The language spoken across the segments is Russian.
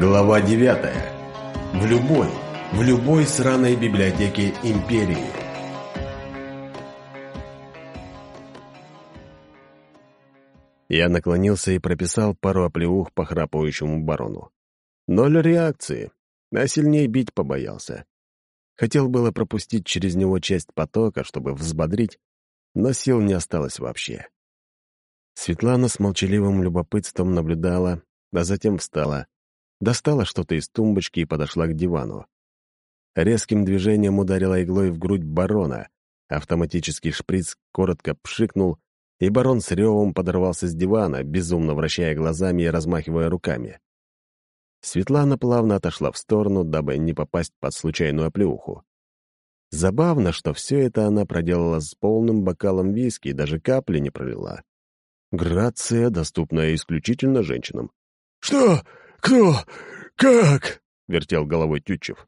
Глава 9. В любой, в любой сраной библиотеке Империи. Я наклонился и прописал пару оплеух похрапывающему барону. Ноль реакции, а сильнее бить побоялся. Хотел было пропустить через него часть потока, чтобы взбодрить, но сил не осталось вообще. Светлана с молчаливым любопытством наблюдала, а затем встала, достала что-то из тумбочки и подошла к дивану. Резким движением ударила иглой в грудь барона, автоматический шприц коротко пшикнул, и барон с ревом подорвался с дивана, безумно вращая глазами и размахивая руками. Светлана плавно отошла в сторону, дабы не попасть под случайную оплеуху. Забавно, что все это она проделала с полным бокалом виски и даже капли не пролила. Грация, доступная исключительно женщинам. «Что? Кто? Как?» — вертел головой Тютчев.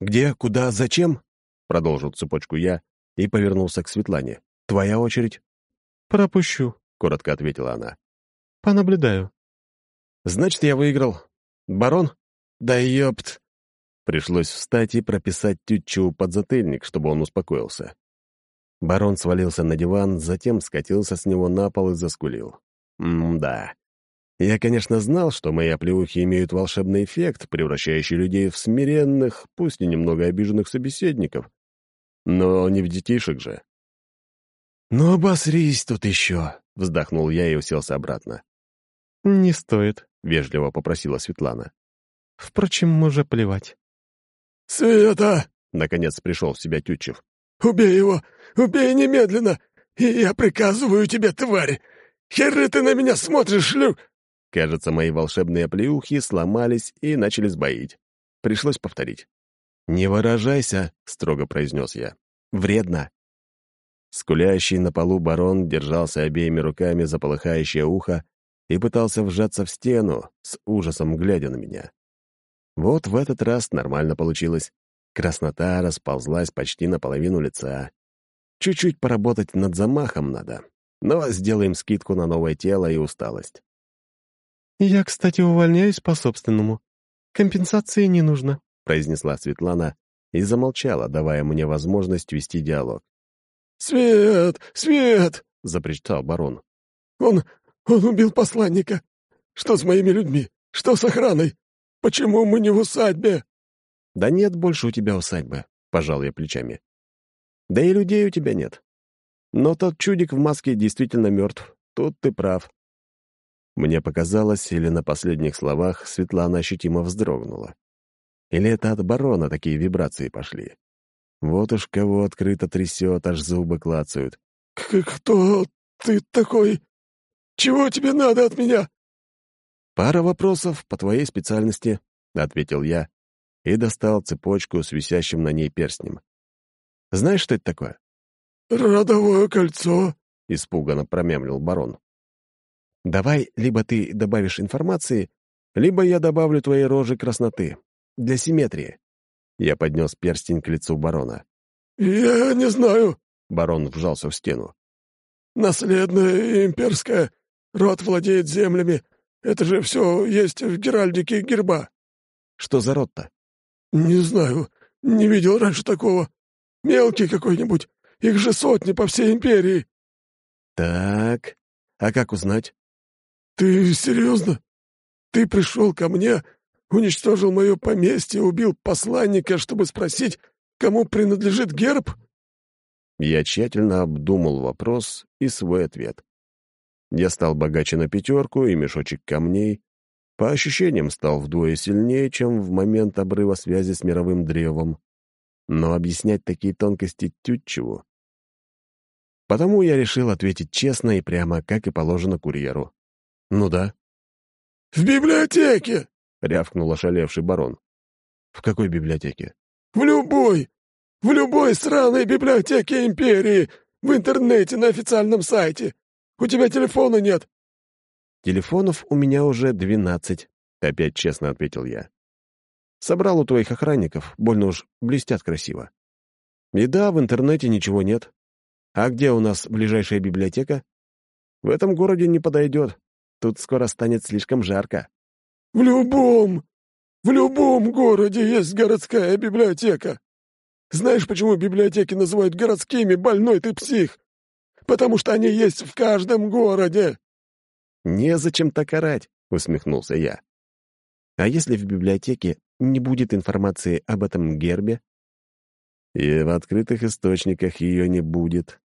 «Где? Куда? Зачем?» — продолжил цепочку я и повернулся к Светлане. «Твоя очередь?» «Пропущу», — коротко ответила она. «Понаблюдаю». «Значит, я выиграл. Барон? Да ёпт!» Пришлось встать и прописать Тютчеву подзатыльник, чтобы он успокоился. Барон свалился на диван, затем скатился с него на пол и заскулил. М-да. Я, конечно, знал, что мои оплеухи имеют волшебный эффект, превращающий людей в смиренных, пусть и немного обиженных собеседников. Но не в детишек же. «Ну, обосрись тут еще!» — вздохнул я и уселся обратно. «Не стоит», — вежливо попросила Светлана. «Впрочем, уже плевать». «Света!» — наконец пришел в себя Тютчев. «Убей его! Убей немедленно! И я приказываю тебе, тварь! Херы ты на меня смотришь, шлю...» Кажется, мои волшебные оплеухи сломались и начали сбоить. Пришлось повторить. «Не выражайся», — строго произнес я. «Вредно». Скулящий на полу барон держался обеими руками за полыхающее ухо и пытался вжаться в стену, с ужасом глядя на меня. Вот в этот раз нормально получилось. Краснота расползлась почти наполовину лица. Чуть-чуть поработать над замахом надо, но сделаем скидку на новое тело и усталость. «Я, кстати, увольняюсь по-собственному. Компенсации не нужно», — произнесла Светлана и замолчала, давая мне возможность вести диалог. «Свет! Свет!» — запричитал барон. «Он... он убил посланника. Что с моими людьми? Что с охраной? Почему мы не в усадьбе?» «Да нет больше у тебя усадьбы», — пожал я плечами. «Да и людей у тебя нет. Но тот чудик в маске действительно мертв. Тут ты прав». Мне показалось, или на последних словах Светлана ощутимо вздрогнула. Или это от барона такие вибрации пошли. Вот уж кого открыто трясет, аж зубы клацают. «Кто ты такой? Чего тебе надо от меня?» «Пара вопросов по твоей специальности», — ответил я, и достал цепочку с висящим на ней перстнем. «Знаешь, что это такое?» «Родовое кольцо», — испуганно промямлил барон. «Давай либо ты добавишь информации, либо я добавлю твоей рожи красноты. Для симметрии». Я поднес перстень к лицу барона. «Я не знаю», — барон вжался в стену. «Наследное имперское. Род владеет землями. Это же все есть в геральдике герба». «Что за род-то?» «Не знаю. Не видел раньше такого. Мелкий какой-нибудь. Их же сотни по всей империи». «Так, а как узнать?» «Ты серьезно? Ты пришел ко мне, уничтожил мое поместье, убил посланника, чтобы спросить, кому принадлежит герб?» Я тщательно обдумал вопрос и свой ответ. Я стал богаче на пятерку, и мешочек камней, по ощущениям, стал вдвое сильнее, чем в момент обрыва связи с мировым древом. Но объяснять такие тонкости Тютчеву. Потому я решил ответить честно и прямо, как и положено курьеру. «Ну да». «В библиотеке!» — рявкнул ошалевший барон. «В какой библиотеке?» «В любой! В любой сраной библиотеке Империи! В интернете, на официальном сайте! У тебя телефона нет!» «Телефонов у меня уже двенадцать», — опять честно ответил я. «Собрал у твоих охранников, больно уж блестят красиво. И да, в интернете ничего нет. А где у нас ближайшая библиотека? В этом городе не подойдет. Тут скоро станет слишком жарко». «В любом! В любом городе есть городская библиотека. Знаешь, почему библиотеки называют городскими, больной ты псих? Потому что они есть в каждом городе. «Незачем так орать», — усмехнулся я. «А если в библиотеке не будет информации об этом гербе?» «И в открытых источниках ее не будет.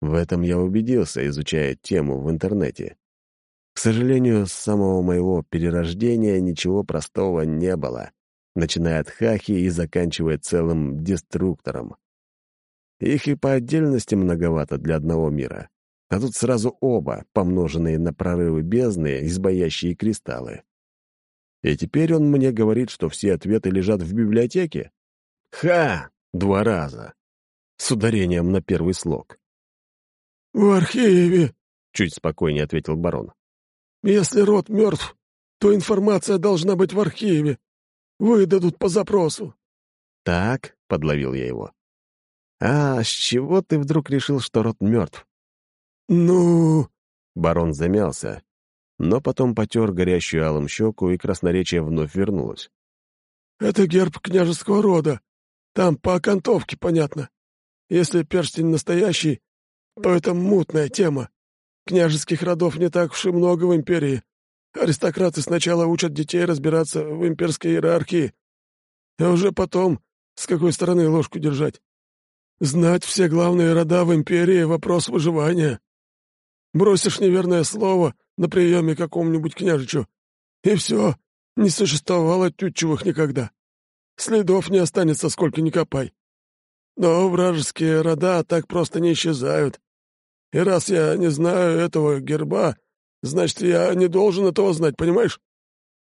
В этом я убедился, изучая тему в интернете. К сожалению, с самого моего перерождения ничего простого не было, начиная от хахи и заканчивая целым деструктором. Их и по отдельности многовато для одного мира. А тут сразу оба, помноженные на прорывы бездны, избоящие кристаллы. И теперь он мне говорит, что все ответы лежат в библиотеке? Ха! Два раза. С ударением на первый слог. «В архиве», — чуть спокойнее ответил барон. «Если род мертв, то информация должна быть в архиве. Выдадут по запросу». «Так», — подловил я его. «А с чего ты вдруг решил, что род мертв?» «Ну...» — барон замялся, но потом потер горящую алым щеку, и красноречие вновь вернулось. «Это герб княжеского рода. Там по окантовке понятно. Если перстень настоящий, то это мутная тема. Княжеских родов не так уж и много в империи. Аристократы сначала учат детей разбираться в имперской иерархии, а уже потом, с какой стороны ложку держать. Знать все главные рода в империи — вопрос выживания. Бросишь неверное слово на приеме какому-нибудь княжичу, и все, не существовало тютчевых никогда. Следов не останется, сколько ни копай. Но вражеские рода так просто не исчезают. И раз я не знаю этого герба, значит, я не должен этого знать, понимаешь?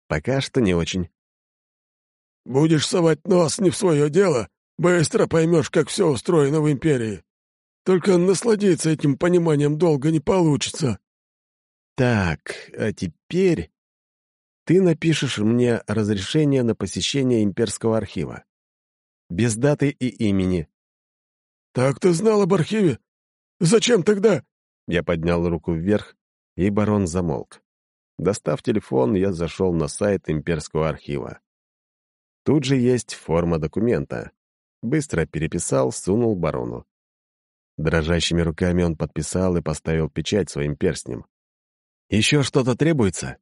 Пока что не очень. Будешь совать нос не в свое дело, быстро поймешь, как все устроено в империи. Только насладиться этим пониманием долго не получится. Так, а теперь ты напишешь мне разрешение на посещение имперского архива. Без даты и имени. Так ты знал об архиве? Зачем тогда? Я поднял руку вверх, и барон замолк. Достав телефон, я зашел на сайт имперского архива. Тут же есть форма документа. Быстро переписал, сунул барону. Дрожащими руками он подписал и поставил печать своим перстнем. «Еще что-то требуется?»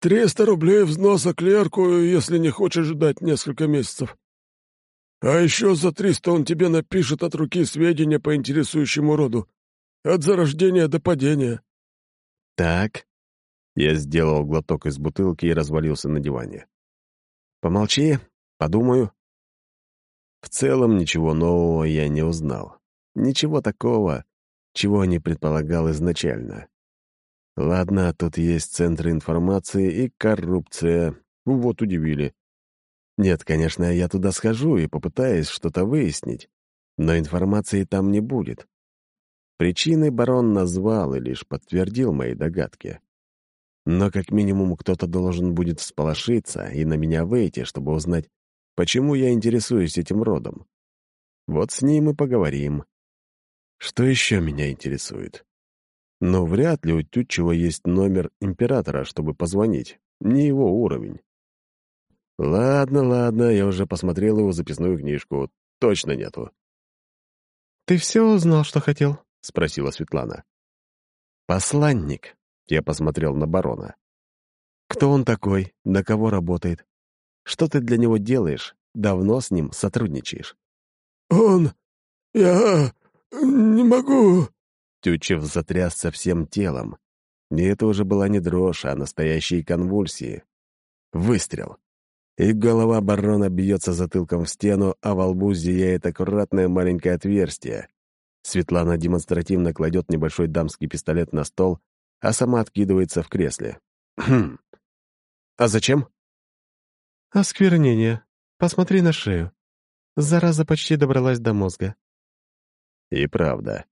Триста рублей взноса клерку, если не хочешь ждать несколько месяцев. А еще за триста он тебе напишет от руки сведения по интересующему роду. От зарождения до падения. Так. Я сделал глоток из бутылки и развалился на диване. Помолчи, подумаю. В целом ничего нового я не узнал. Ничего такого, чего не предполагал изначально. Ладно, тут есть центры информации и коррупция. Вот удивили. Нет, конечно, я туда схожу и попытаюсь что-то выяснить, но информации там не будет. Причины барон назвал и лишь подтвердил мои догадки. Но как минимум кто-то должен будет всполошиться и на меня выйти, чтобы узнать, почему я интересуюсь этим родом. Вот с ним и поговорим. Что еще меня интересует? Но вряд ли у Тютчева есть номер императора, чтобы позвонить. Не его уровень. Ладно, ладно, я уже посмотрел его записную книжку. Точно нету. «Ты все узнал, что хотел?» — спросила Светлана. «Посланник», — я посмотрел на барона. «Кто он такой? На кого работает? Что ты для него делаешь? Давно с ним сотрудничаешь?» «Он... Я... не могу...» Тютчев затрясся всем телом. И это уже была не дрожь, а настоящие конвульсии. Выстрел. И голова барона бьется затылком в стену, а во лбу зияет аккуратное маленькое отверстие. Светлана демонстративно кладет небольшой дамский пистолет на стол, а сама откидывается в кресле. «Хм. А зачем?» «Осквернение. Посмотри на шею. Зараза почти добралась до мозга». И правда.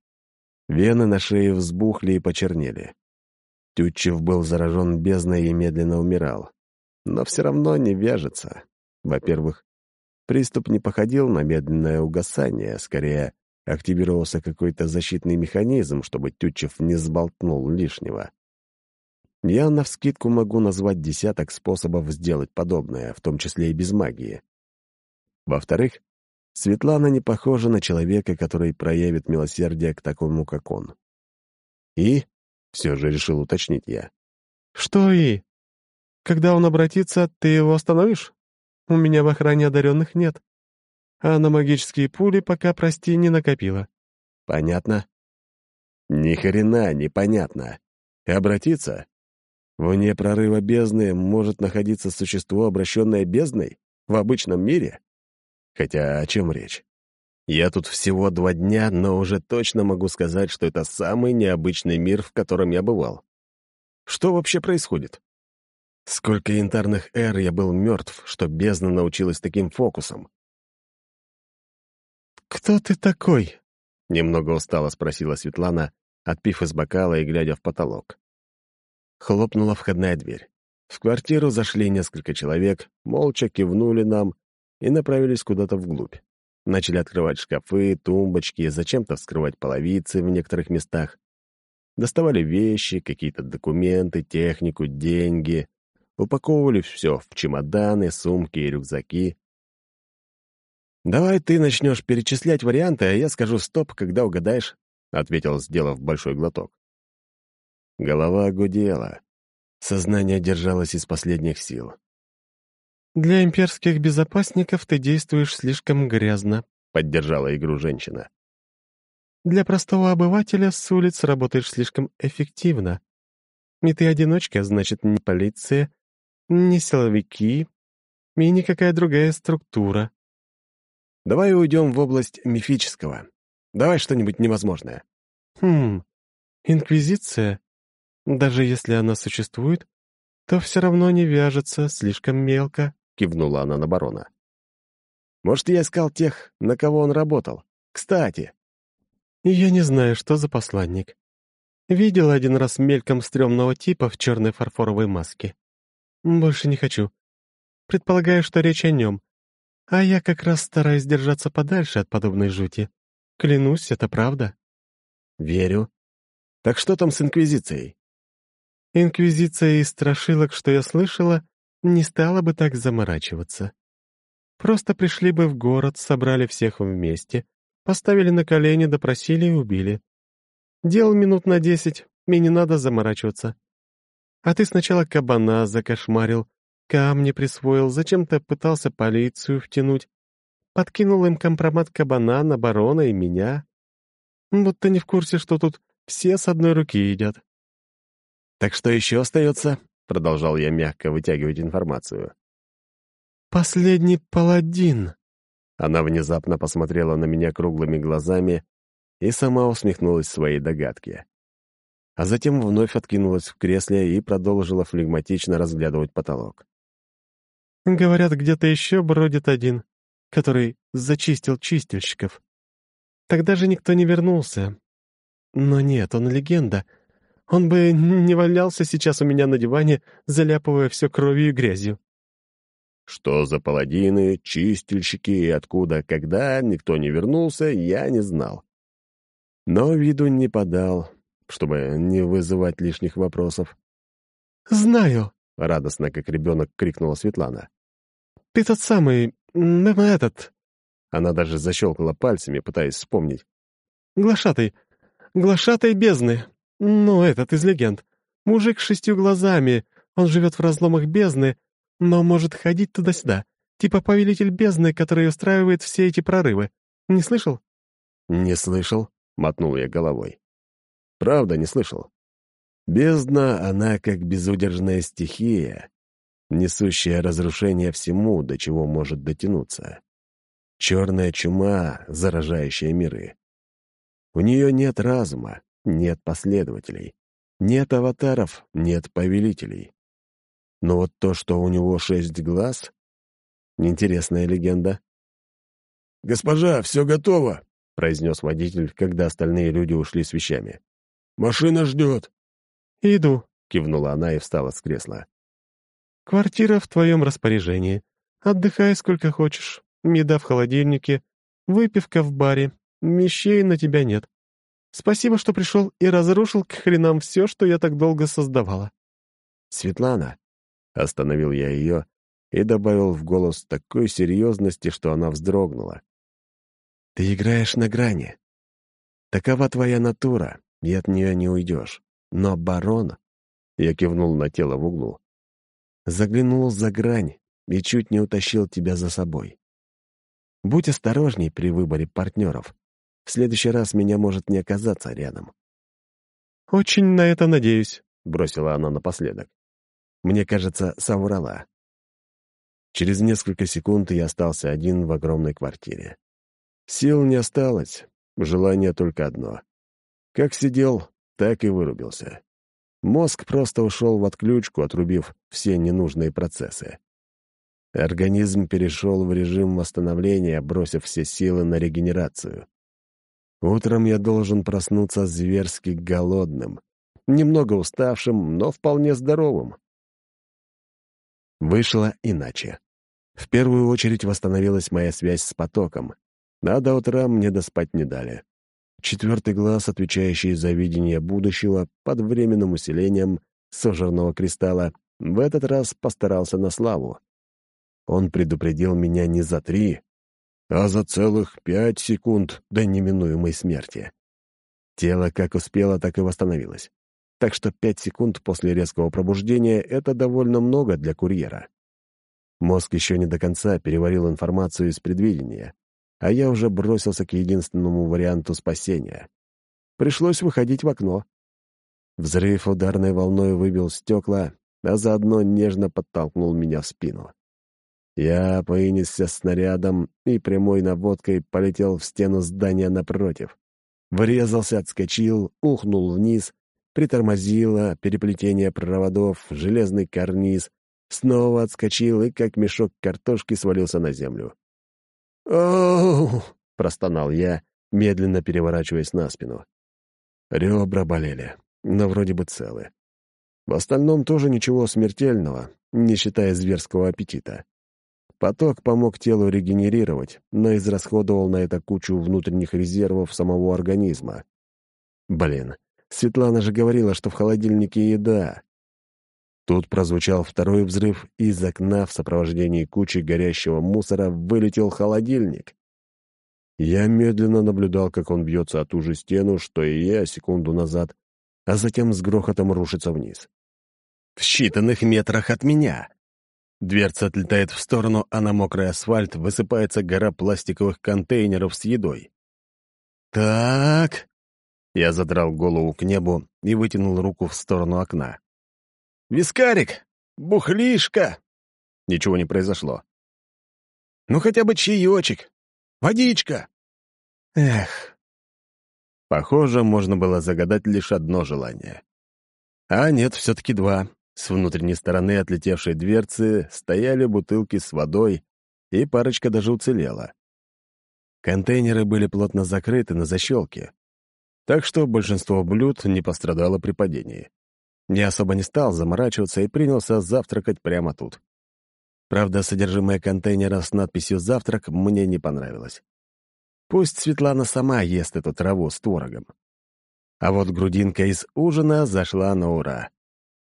Вены на шее взбухли и почернели. Тютчев был заражен бездной и медленно умирал. Но все равно не вяжется. Во-первых, приступ не походил на медленное угасание, скорее активировался какой-то защитный механизм, чтобы Тютчев не сболтнул лишнего. Я навскидку могу назвать десяток способов сделать подобное, в том числе и без магии. Во-вторых, Светлана не похожа на человека, который проявит милосердие к такому, как он. И, все же решил уточнить я. «Что и? Когда он обратится, ты его остановишь? У меня в охране одаренных нет. А на магические пули пока, прости, не накопила». «Понятно?» «Ни хрена непонятно. И обратиться? Вне прорыва бездны может находиться существо, обращенное бездной? В обычном мире? Хотя о чем речь? Я тут всего два дня, но уже точно могу сказать, что это самый необычный мир, в котором я бывал. Что вообще происходит? Сколько янтарных эр я был мертв, что бездна научилась таким фокусом? «Кто ты такой?» — немного устало спросила Светлана, отпив из бокала и глядя в потолок. Хлопнула входная дверь. В квартиру зашли несколько человек, молча кивнули нам и направились куда-то вглубь. Начали открывать шкафы, тумбочки, зачем-то вскрывать половицы в некоторых местах. Доставали вещи, какие-то документы, технику, деньги. Упаковывали все в чемоданы, сумки и рюкзаки. «Давай ты начнешь перечислять варианты, а я скажу «стоп», когда угадаешь», — ответил, сделав большой глоток. Голова гудела. Сознание держалось из последних сил. «Для имперских безопасников ты действуешь слишком грязно», — поддержала игру женщина. «Для простого обывателя с улиц работаешь слишком эффективно. И ты одиночка, значит, не полиция, не силовики и никакая другая структура». «Давай уйдем в область мифического. Давай что-нибудь невозможное». «Хм, инквизиция? Даже если она существует, то все равно не вяжется, слишком мелко». — кивнула она на барона. «Может, я искал тех, на кого он работал? Кстати!» «Я не знаю, что за посланник. Видел один раз мельком стрёмного типа в черной фарфоровой маске. Больше не хочу. Предполагаю, что речь о нем. А я как раз стараюсь держаться подальше от подобной жути. Клянусь, это правда». «Верю. Так что там с Инквизицией?» Инквизиция из страшилок, что я слышала, не стала бы так заморачиваться. Просто пришли бы в город, собрали всех вместе, поставили на колени, допросили и убили. Дел минут на десять, мне не надо заморачиваться. А ты сначала кабана закошмарил, камни присвоил, зачем-то пытался полицию втянуть. Подкинул им компромат кабана на барона и меня. Ты не в курсе, что тут все с одной руки едят. Так что еще остается? — продолжал я мягко вытягивать информацию. «Последний паладин!» Она внезапно посмотрела на меня круглыми глазами и сама усмехнулась своей догадке. А затем вновь откинулась в кресле и продолжила флегматично разглядывать потолок. «Говорят, где-то еще бродит один, который зачистил чистильщиков. Тогда же никто не вернулся. Но нет, он легенда — он бы не валялся сейчас у меня на диване, заляпывая все кровью и грязью. Что за паладины, чистильщики и откуда, когда никто не вернулся, я не знал. Но виду не подал, чтобы не вызывать лишних вопросов. «Знаю», — радостно, как ребенок, крикнула Светлана. «Ты тот самый... этот...» Она даже защелкала пальцами, пытаясь вспомнить. «Глашатай. Глашатай бездны. «Ну, этот из легенд. Мужик с шестью глазами. Он живет в разломах бездны, но может ходить туда-сюда. Типа повелитель бездны, который устраивает все эти прорывы. Не слышал?» «Не слышал», — мотнул я головой. «Правда, не слышал. Бездна, она как безудержная стихия, несущая разрушение всему, до чего может дотянуться. Черная чума, заражающая миры. У нее нет разума, нет последователей. Нет аватаров, нет повелителей. Но вот то, что у него шесть глаз... Интересная легенда. «Госпожа, все готово», — произнес водитель, когда остальные люди ушли с вещами. «Машина ждет». «Иду», — кивнула она и встала с кресла. «Квартира в твоем распоряжении. Отдыхай сколько хочешь. Еда в холодильнике, выпивка в баре. Вещей на тебя нет. Спасибо, что пришел и разрушил к хренам все, что я так долго создавала». Светлана!» Остановил я ее и добавил в голос такой серьезности, что она вздрогнула. «Ты играешь на грани. Такова твоя натура, и от нее не уйдешь. Но барон...» Я кивнул на тело в углу. «Заглянул за грань и чуть не утащил тебя за собой. Будь осторожней при выборе партнеров. В следующий раз меня может не оказаться рядом». «Очень на это надеюсь», — бросила она напоследок. Мне кажется, соврала. Через несколько секунд я остался один в огромной квартире. Сил не осталось, желание только одно. Как сидел, так и вырубился. Мозг просто ушел в отключку, отрубив все ненужные процессы. Организм перешел в режим восстановления, бросив все силы на регенерацию. Утром я должен проснуться зверски голодным, немного уставшим, но вполне здоровым. Вышло иначе. В первую очередь восстановилась моя связь с потоком, а до утра мне доспать не дали. Четвертый глаз, отвечающий за видение будущего под временным усилением сожженного кристалла, в этот раз постарался на славу. Он предупредил меня не за три, а за целых пять секунд до неминуемой смерти. Тело как успело, так и восстановилось так что пять секунд после резкого пробуждения — это довольно много для курьера. Мозг еще не до конца переварил информацию из предвидения, а я уже бросился к единственному варианту спасения. Пришлось выходить в окно. Взрыв ударной волной выбил стекла, а заодно нежно подтолкнул меня в спину. Я поинесся снарядом и прямой наводкой полетел в стену здания напротив. Врезался, отскочил, ухнул вниз притормозила, переплетение проводов, железный карниз, снова отскочил и, как мешок картошки, свалился на землю. «Оу!» — простонал я, медленно переворачиваясь на спину. Ребра болели, но вроде бы целы. В остальном тоже ничего смертельного, не считая зверского аппетита. Поток помог телу регенерировать, но израсходовал на это кучу внутренних резервов самого организма. Блин, Светлана же говорила, что в холодильнике еда. Тут прозвучал второй взрыв, и из окна в сопровождении кучи горящего мусора вылетел холодильник. Я медленно наблюдал, как он бьется о ту же стену, что и я секунду назад, а затем с грохотом рушится вниз. В считанных метрах от меня. Дверца отлетает в сторону, а на мокрый асфальт высыпается гора пластиковых контейнеров с едой. «Так...» Я задрал голову к небу и вытянул руку в сторону окна. «Вискарик! Бухлишка!» Ничего не произошло. «Ну, хотя бы чаечек! Водичка!» Эх. Похоже, можно было загадать лишь одно желание. А нет, все-таки два. С внутренней стороны отлетевшей дверцы стояли бутылки с водой, и парочка даже уцелела. Контейнеры были плотно закрыты на защелке, так что большинство блюд не пострадало при падении. Я особо не стал заморачиваться и принялся завтракать прямо тут. Правда, содержимое контейнера с надписью «Завтрак» мне не понравилось. Пусть Светлана сама ест эту траву с творогом. А вот грудинка из ужина зашла на ура.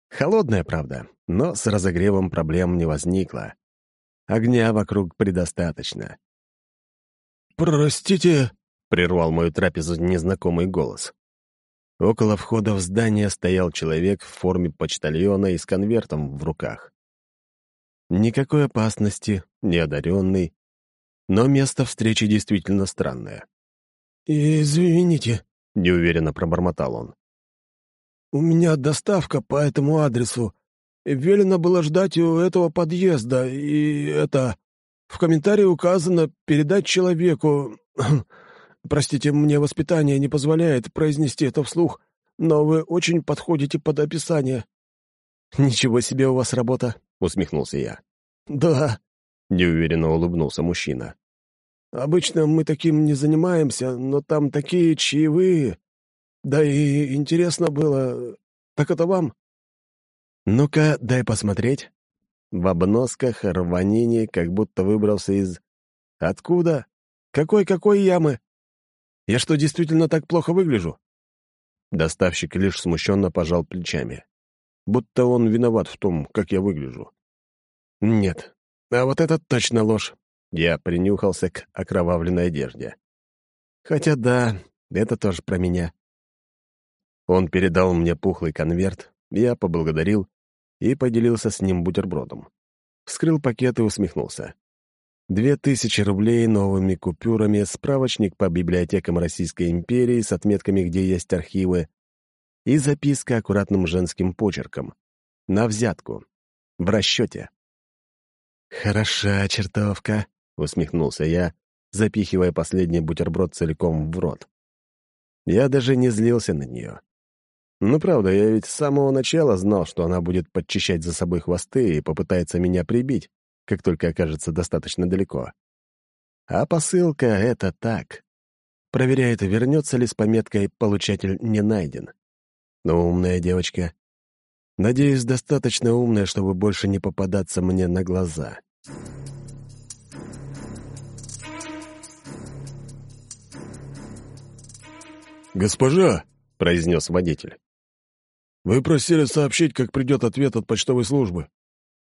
Холодная, правда, но с разогревом проблем не возникло. Огня вокруг предостаточно. «Простите», прервал мою трапезу незнакомый голос. Около входа в здание стоял человек в форме почтальона и с конвертом в руках. Никакой опасности, неодаренный, но место встречи действительно странное. «Извините», — неуверенно пробормотал он. «У меня доставка по этому адресу. Велено было ждать у этого подъезда, и это... В комментарии указано передать человеку... Простите, мне воспитание не позволяет произнести это вслух, но вы очень подходите под описание». «Ничего себе у вас работа», — усмехнулся я. «Да», — неуверенно улыбнулся мужчина. «Обычно мы таким не занимаемся, но там такие чаевые. Да и интересно было. Так это вам?» «Ну-ка, дай посмотреть». В обносках рванине как будто выбрался из... «Откуда? Какой-какой ямы?» Я что, действительно так плохо выгляжу?» Доставщик лишь смущенно пожал плечами. будто он виноват в том, как я выгляжу. «Нет, а вот это точно ложь!» Я принюхался к окровавленной одежде. «Хотя да, это тоже про меня». Он передал мне пухлый конверт, я поблагодарил и поделился с ним бутербродом. Вскрыл пакет и усмехнулся. Две тысячи рублей новыми купюрами, справочник по библиотекам Российской империи с отметками, где есть архивы, и записка аккуратным женским почерком. На взятку. В расчете. «Хороша чертовка», — усмехнулся я, запихивая последний бутерброд целиком в рот. Я даже не злился на нее. Ну, правда, я ведь с самого начала знал, что она будет подчищать за собой хвосты и попытается меня прибить, как только окажется достаточно далеко. А посылка — это так. Проверяет, вернется ли с пометкой «Получатель не найден». Но умная девочка. Надеюсь, достаточно умная, чтобы больше не попадаться мне на глаза. «Госпожа!» — произнес водитель. «Вы просили сообщить, как придет ответ от почтовой службы».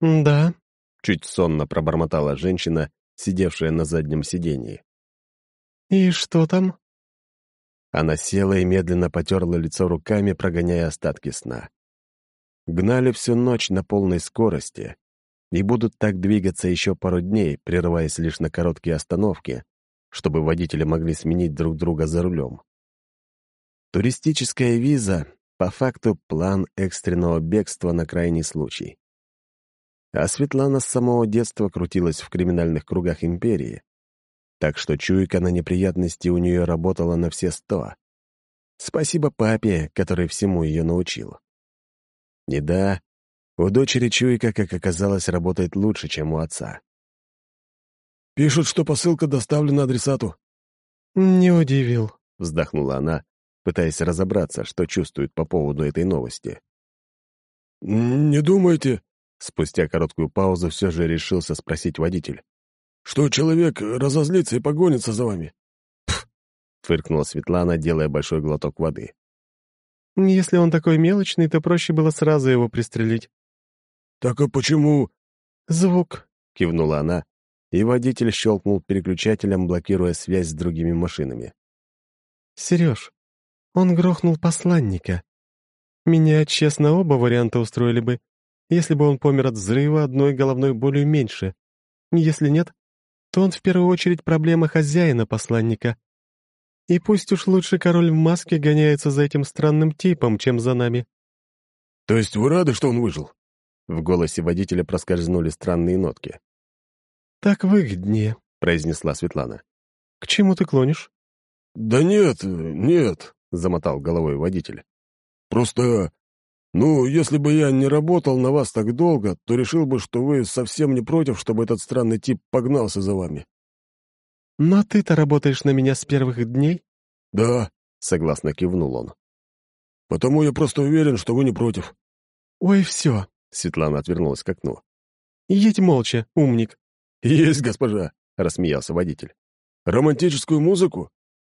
«Да», — чуть сонно пробормотала женщина, сидевшая на заднем сидении. «И что там?» Она села и медленно потерла лицо руками, прогоняя остатки сна. Гнали всю ночь на полной скорости и будут так двигаться еще пару дней, прерываясь лишь на короткие остановки, чтобы водители могли сменить друг друга за рулем. Туристическая виза — по факту план экстренного бегства на крайний случай. А Светлана с самого детства крутилась в криминальных кругах империи, так что чуйка на неприятности у нее работала на все сто. Спасибо папе, который всему ее научил. И да, у дочери чуйка, как оказалось, работает лучше, чем у отца. «Пишут, что посылка доставлена адресату». «Не удивил», — вздохнула она, пытаясь разобраться, что чувствует по поводу этой новости. «Не думайте...» Спустя короткую паузу все же решился спросить водитель что человек разозлится и погонится за вами. «Пф!» — фыркнула Светлана, делая большой глоток воды. «Если он такой мелочный, то проще было сразу его пристрелить». «Так а почему...» «Звук», — кивнула она, и водитель щелкнул переключателем, блокируя связь с другими машинами. «Сереж, он грохнул посланника. Меня, честно, оба варианта устроили бы, если бы он помер от взрыва одной головной болью меньше. Если нет, то он в первую очередь проблема хозяина посланника. И пусть уж лучше король в маске гоняется за этим странным типом, чем за нами. То есть вы рады, что он выжил? В голосе водителя проскользнули странные нотки. Так выгоднее, произнесла Светлана. К чему ты клонишь? Да нет, нет, замотал головой водитель. Просто «Ну, если бы я не работал на вас так долго, то решил бы, что вы совсем не против, чтобы этот странный тип погнался за вами». «Но ты-то работаешь на меня с первых дней?» «Да», — согласно кивнул он. «Потому я просто уверен, что вы не против». «Ой, все», — Светлана отвернулась к окну. «Едь молча, умник». «Есть, госпожа», — рассмеялся водитель. «Романтическую музыку?»